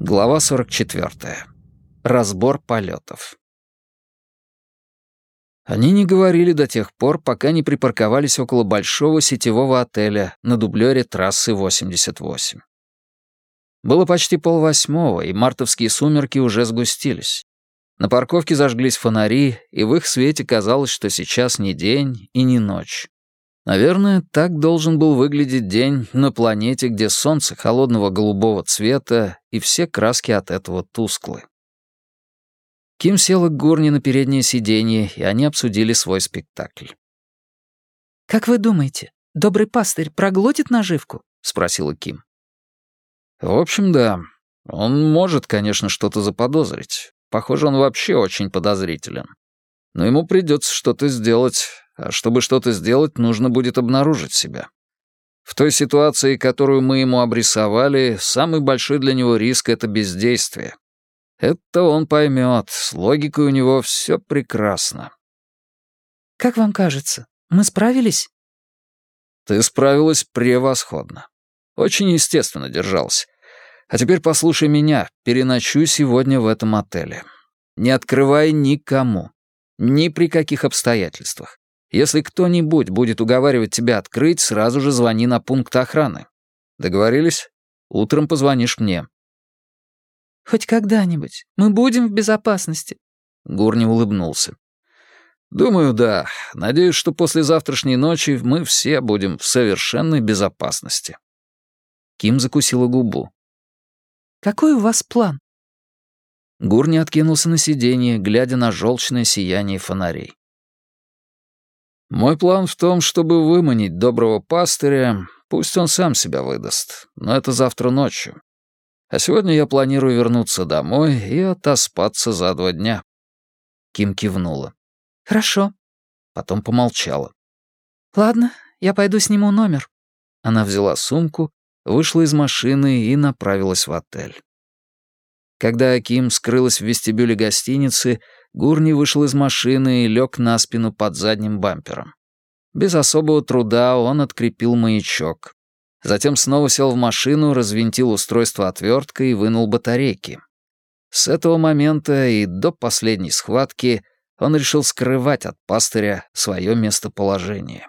Глава 44. Разбор полетов. Они не говорили до тех пор, пока не припарковались около большого сетевого отеля на дублере трассы 88. Было почти полвосьмого, и мартовские сумерки уже сгустились. На парковке зажглись фонари, и в их свете казалось, что сейчас не день и не ночь. Наверное, так должен был выглядеть день на планете, где солнце холодного голубого цвета и все краски от этого тусклы. Ким села к Гурни на переднее сиденье, и они обсудили свой спектакль. «Как вы думаете, добрый пастырь проглотит наживку?» — спросила Ким. «В общем, да. Он может, конечно, что-то заподозрить. Похоже, он вообще очень подозрителен. Но ему придется что-то сделать, чтобы что-то сделать, нужно будет обнаружить себя. В той ситуации, которую мы ему обрисовали, самый большой для него риск — это бездействие. Это он поймет, с логикой у него все прекрасно. «Как вам кажется, мы справились?» «Ты справилась превосходно. Очень естественно держался. А теперь послушай меня, переночуй сегодня в этом отеле. Не открывай никому. Ни при каких обстоятельствах. Если кто-нибудь будет уговаривать тебя открыть, сразу же звони на пункт охраны. Договорились? Утром позвонишь мне». «Хоть когда-нибудь мы будем в безопасности?» Гурни улыбнулся. «Думаю, да. Надеюсь, что после завтрашней ночи мы все будем в совершенной безопасности». Ким закусила губу. «Какой у вас план?» Гурни откинулся на сиденье, глядя на желчное сияние фонарей. Мой план в том, чтобы выманить доброго пастыря, пусть он сам себя выдаст, но это завтра ночью. А сегодня я планирую вернуться домой и отоспаться за два дня». Ким кивнула. «Хорошо». Потом помолчала. «Ладно, я пойду сниму номер». Она взяла сумку, вышла из машины и направилась в отель. Когда Ким скрылась в вестибюле гостиницы, Гурни вышел из машины и лег на спину под задним бампером. Без особого труда он открепил маячок. Затем снова сел в машину, развинтил устройство отверткой и вынул батарейки. С этого момента и до последней схватки он решил скрывать от пастыря свое местоположение.